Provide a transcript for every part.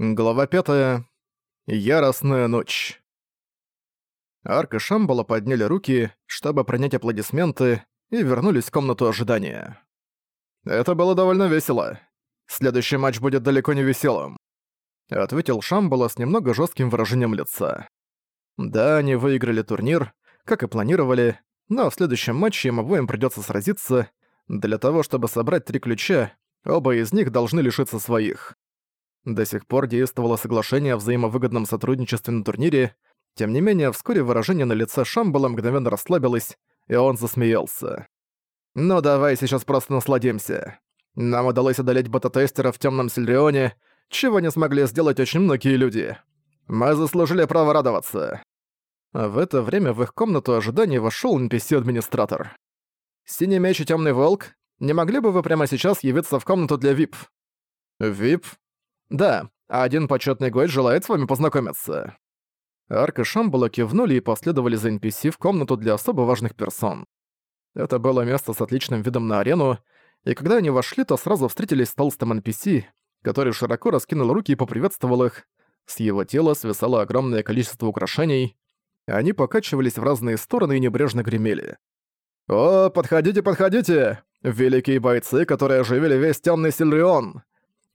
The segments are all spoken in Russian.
Глава 5. Яростная ночь. Арк и Шамбала подняли руки, чтобы принять аплодисменты, и вернулись в комнату ожидания. «Это было довольно весело. Следующий матч будет далеко не веселым», — ответил Шамбала с немного жестким выражением лица. Да, они выиграли турнир, как и планировали, но в следующем матче им обоим придется сразиться. Для того, чтобы собрать три ключа, оба из них должны лишиться своих. До сих пор действовало соглашение о взаимовыгодном сотрудничестве на турнире, тем не менее, вскоре выражение на лице Шамбала мгновенно расслабилось, и он засмеялся. «Ну давай сейчас просто насладимся. Нам удалось одолеть бета-тестера в Тёмном Сильрионе, чего не смогли сделать очень многие люди. Мы заслужили право радоваться». В это время в их комнату ожидания вошёл NPC-администратор. «Синий меч и Тёмный волк, не могли бы вы прямо сейчас явиться в комнату для VIP?» «VIP? «Да, один почетный гость желает с вами познакомиться». Арк и Шамбала кивнули и последовали за NPC в комнату для особо важных персон. Это было место с отличным видом на арену, и когда они вошли, то сразу встретились с толстым NPC, который широко раскинул руки и поприветствовал их. С его тела свисало огромное количество украшений, они покачивались в разные стороны и небрежно гремели. «О, подходите, подходите! Великие бойцы, которые оживили весь темный Сильрион!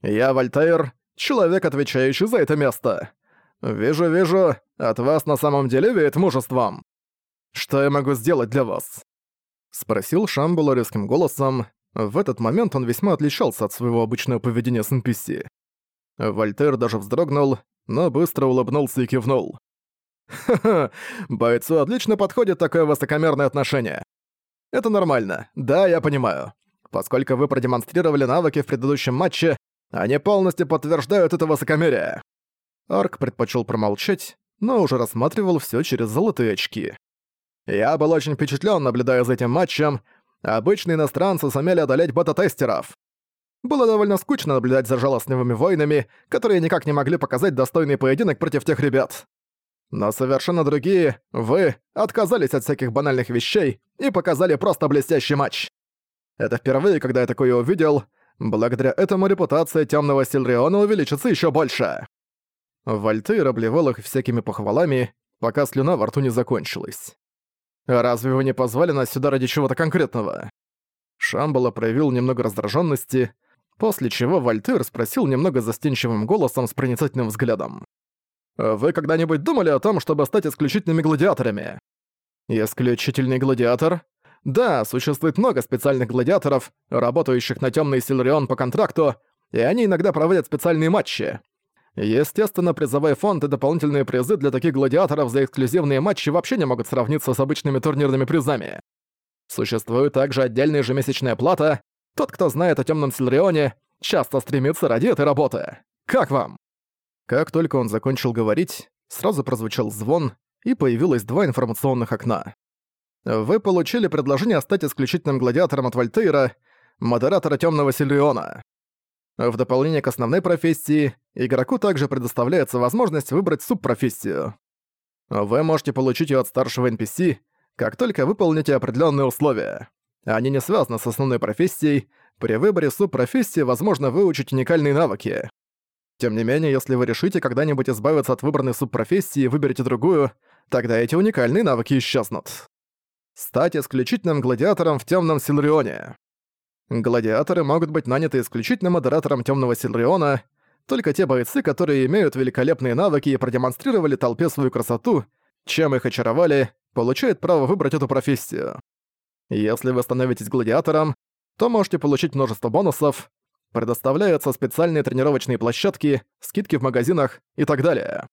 Я Вольтейр, Человек, отвечающий за это место. Вижу, вижу, от вас на самом деле веет мужеством. Что я могу сделать для вас?» Спросил Шамбула резким голосом. В этот момент он весьма отличался от своего обычного поведения с NPC. Вольтер даже вздрогнул, но быстро улыбнулся и кивнул. «Ха-ха, бойцу отлично подходит такое высокомерное отношение. Это нормально, да, я понимаю. Поскольку вы продемонстрировали навыки в предыдущем матче, они полностью подтверждают это высокомерие. Арк предпочел промолчать, но уже рассматривал все через золотые очки. Я был очень впечатлен, наблюдая за этим матчем. Обычные иностранцы сумели одолеть бета-тестеров. Было довольно скучно наблюдать за жалостливыми воинами, которые никак не могли показать достойный поединок против тех ребят. Но совершенно другие, вы, отказались от всяких банальных вещей и показали просто блестящий матч. Это впервые, когда я такое увидел, Благодаря этому репутация Темного Сильриона увеличится еще больше. Вольтейр обливал их всякими похвалами, пока слюна во рту не закончилась. «Разве вы не позвали нас сюда ради чего-то конкретного?» Шамбала проявил немного раздраженности, после чего Вольтейр спросил немного застенчивым голосом с проницательным взглядом. «Вы когда-нибудь думали о том, чтобы стать исключительными гладиаторами?» «Исключительный гладиатор? Да, существует много специальных гладиаторов, работающих на Тёмный Силарион по контракту, и они иногда проводят специальные матчи. Естественно, призовой фонд и дополнительные призы для таких гладиаторов за эксклюзивные матчи вообще не могут сравниться с обычными турнирными призами. Существует также отдельная ежемесячная плата. Тот, кто знает о Тёмном Силарионе, часто стремится ради этой работы. Как вам? Как только он закончил говорить, сразу прозвучал звон, и появилось два информационных окна. Вы получили предложение стать исключительным гладиатором от Вольтейра, модератора Темного Сильриона. В дополнение к основной профессии, игроку также предоставляется возможность выбрать субпрофессию. Вы можете получить ее от старшего NPC, как только выполните определенные условия. Они не связаны с основной профессией, при выборе субпрофессии возможно выучить уникальные навыки. Тем не менее, если вы решите когда-нибудь избавиться от выбранной субпрофессии и выберете другую, тогда эти уникальные навыки исчезнут стать исключительным гладиатором в Темном Силрионе. Гладиаторы могут быть наняты исключительно модератором Темного Силриона, только те бойцы, которые имеют великолепные навыки и продемонстрировали толпе свою красоту, чем их очаровали, получают право выбрать эту профессию. Если вы становитесь гладиатором, то можете получить множество бонусов, предоставляются специальные тренировочные площадки, скидки в магазинах и так далее.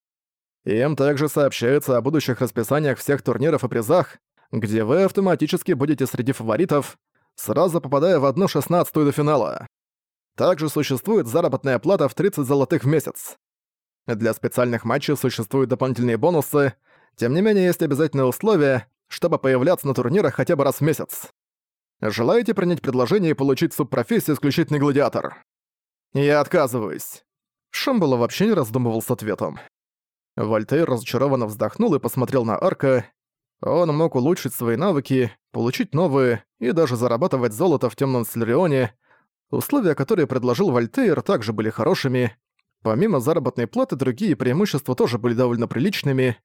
Им также сообщается о будущих расписаниях всех турниров и призах, где вы автоматически будете среди фаворитов, сразу попадая в одну шестнадцатую до финала. Также существует заработная плата в 30 золотых в месяц. Для специальных матчей существуют дополнительные бонусы, тем не менее есть обязательные условия, чтобы появляться на турнирах хотя бы раз в месяц. Желаете принять предложение и получить субпрофессию «Исключительный гладиатор»? Я отказываюсь. Шамбала вообще не раздумывал с ответом. Вольтейр разочарованно вздохнул и посмотрел на Арка, он мог улучшить свои навыки, получить новые и даже зарабатывать золото в темном Сильрионе. Условия, которые предложил Вольтейр, также были хорошими. Помимо заработной платы, другие преимущества тоже были довольно приличными.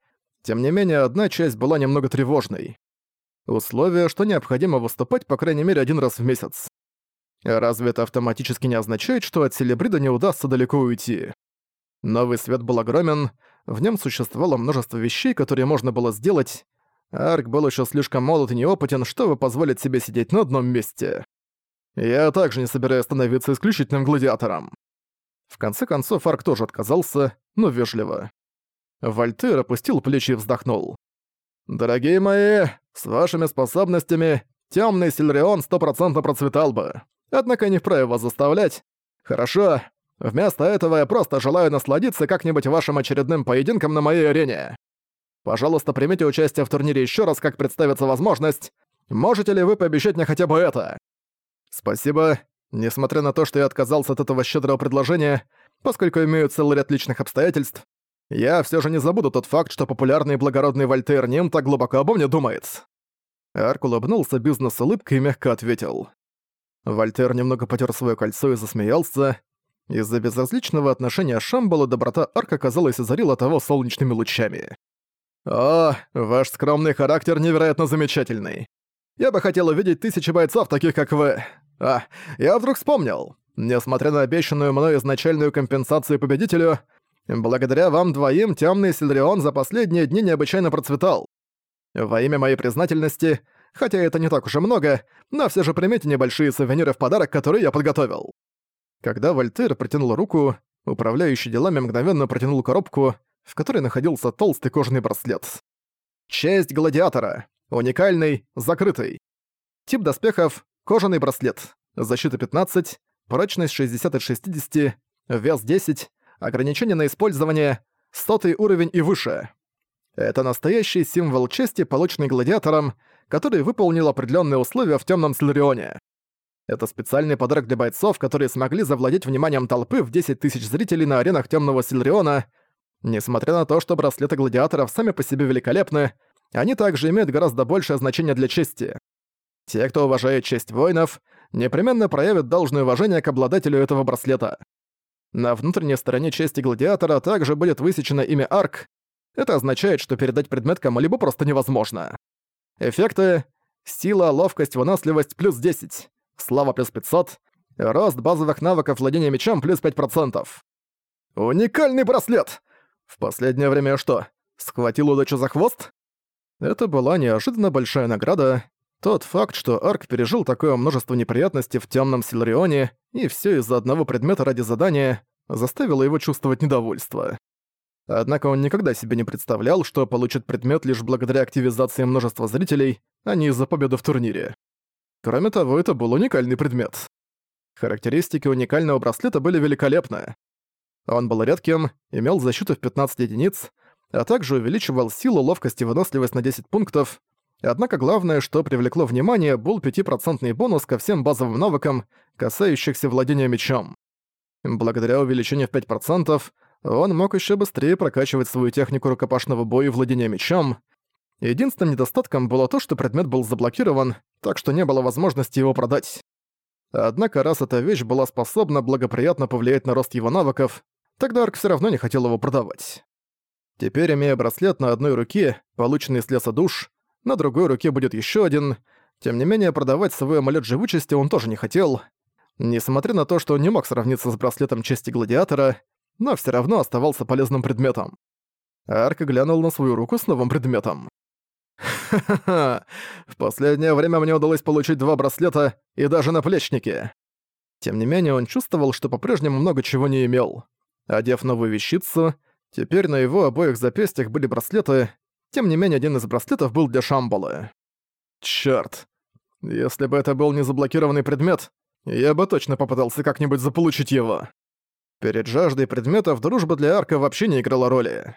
Тем не менее, одна часть была немного тревожной. Условие, что необходимо выступать по крайней мере один раз в месяц. Разве это автоматически не означает, что от Селебрида не удастся далеко уйти? Новый свет был огромен, в нем существовало множество вещей, которые можно было сделать. Арк был еще слишком молод и неопытен, чтобы позволить себе сидеть на одном месте. Я также не собираюсь становиться исключительным гладиатором. В конце концов, Арк тоже отказался, но вежливо. Вольтер опустил плечи и вздохнул. «Дорогие мои, с вашими способностями темный Сильрион стопроцентно процветал бы. Однако не вправе вас заставлять. Хорошо, вместо этого я просто желаю насладиться как-нибудь вашим очередным поединком на моей арене. Пожалуйста, примите участие в турнире еще раз, как представится возможность. Можете ли вы пообещать мне хотя бы это? Спасибо. Несмотря на то, что я отказался от этого щедрого предложения, поскольку имею целый ряд личных обстоятельств, я все же не забуду тот факт, что популярный и благородный Вольтер Ним так глубоко обо мне думает. Арк улыбнулся бизнес-улыбкой и мягко ответил. Вольтер немного потер свое кольцо и засмеялся. Из-за безразличного отношения Шамбала доброта Арка, казалось, озарила того солнечными лучами. «О, ваш скромный характер невероятно замечательный. Я бы хотел увидеть тысячи бойцов, таких как вы. А, я вдруг вспомнил. Несмотря на обещанную мной изначальную компенсацию победителю, благодаря вам двоим темный Сильрион за последние дни необычайно процветал. Во имя моей признательности Хотя это не так уж и много, но все же примите небольшие сувениры в подарок, которые я подготовил». Когда Вольтер протянул руку, управляющий делами мгновенно протянул коробку, в которой находился толстый кожаный браслет. «Честь гладиатора. Уникальный, закрытый. Тип доспехов — кожаный браслет. Защита 15, прочность 60 от 60, вес 10, ограничение на использование — сотый уровень и выше. Это настоящий символ чести, полученный гладиатором, который выполнил определенные условия в темном Силарионе. Это специальный подарок для бойцов, которые смогли завладеть вниманием толпы в 10 тысяч зрителей на аренах темного Силариона. Несмотря на то, что браслеты гладиаторов сами по себе великолепны, они также имеют гораздо большее значение для чести. Те, кто уважает честь воинов, непременно проявят должное уважение к обладателю этого браслета. На внутренней стороне чести гладиатора также будет высечено имя Арк. Это означает, что передать предмет кому-либо просто невозможно. Эффекты Сила, ловкость, выносливость плюс 10. Слава плюс 500. Рост базовых навыков владения мечом плюс 5%. Уникальный браслет! В последнее время что, схватил удачу за хвост? Это была неожиданно большая награда. Тот факт, что Арк пережил такое множество неприятностей в темном Силарионе, и все из-за одного предмета ради задания, заставило его чувствовать недовольство. Однако он никогда себе не представлял, что получит предмет лишь благодаря активизации множества зрителей, а не из-за победы в турнире. Кроме того, это был уникальный предмет. Характеристики уникального браслета были великолепны. Он был редким, имел защиту в 15 единиц, а также увеличивал силу, ловкость и выносливость на 10 пунктов, однако главное, что привлекло внимание, был 5% бонус ко всем базовым навыкам, касающихся владения мечом. Благодаря увеличению в 5%, он мог еще быстрее прокачивать свою технику рукопашного боя и владения мечом. Единственным недостатком было то, что предмет был заблокирован, так что не было возможности его продать. Однако раз эта вещь была способна благоприятно повлиять на рост его навыков, тогда Арк все равно не хотел его продавать. Теперь, имея браслет на одной руке, полученный с леса душ, на другой руке будет еще один, тем не менее продавать свой амулет живучести он тоже не хотел. Несмотря на то, что он не мог сравниться с браслетом чести гладиатора, но все равно оставался полезным предметом. Арк глянул на свою руку с новым предметом. «Ха-ха-ха! В последнее время мне удалось получить два браслета и даже наплечники!» Тем не менее, он чувствовал, что по-прежнему много чего не имел. Одев новую вещицу, теперь на его обоих запястьях были браслеты, тем не менее один из браслетов был для Шамбалы. Чёрт! Если бы это был не заблокированный предмет, я бы точно попытался как-нибудь заполучить его. Перед жаждой предметов дружба для Арка вообще не играла роли.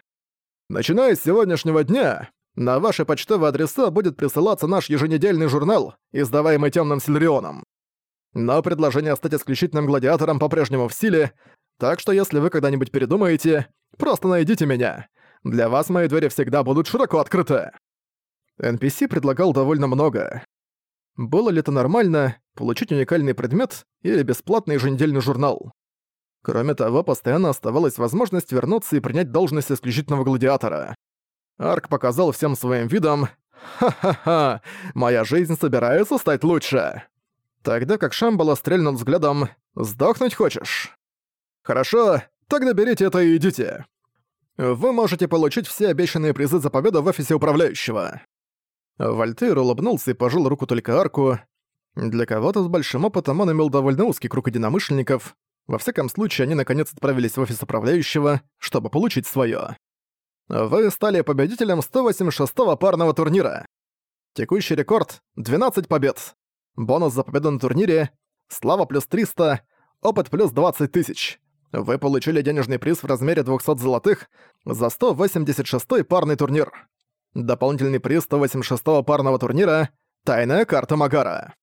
Начиная с сегодняшнего дня, на ваши почтовые адреса будет присылаться наш еженедельный журнал, издаваемый Темным Сильрионом. Но предложение стать исключительным гладиатором по-прежнему в силе, так что если вы когда-нибудь передумаете, просто найдите меня. Для вас мои двери всегда будут широко открыты. NPC предлагал довольно много. Было ли это нормально, получить уникальный предмет или бесплатный еженедельный журнал? Кроме того, постоянно оставалась возможность вернуться и принять должность исключительного гладиатора. Арк показал всем своим видом «Ха-ха-ха! Моя жизнь собирается стать лучше!» Тогда как Шамбала стрельнул взглядом «Сдохнуть хочешь?» «Хорошо, тогда берите это и идите. Вы можете получить все обещанные призы за победу в офисе управляющего». Вольтейр улыбнулся и пожал руку только Арку. Для кого-то с большим опытом он имел довольно узкий круг единомышленников. Во всяком случае, они наконец отправились в офис управляющего, чтобы получить своё. Вы стали победителем 186-го парного турнира. Текущий рекорд — 12 побед. Бонус за победу на турнире — слава плюс 300, опыт плюс 20 тысяч. Вы получили денежный приз в размере 200 золотых за 186-й парный турнир. Дополнительный приз 186-го парного турнира — тайная карта Магара.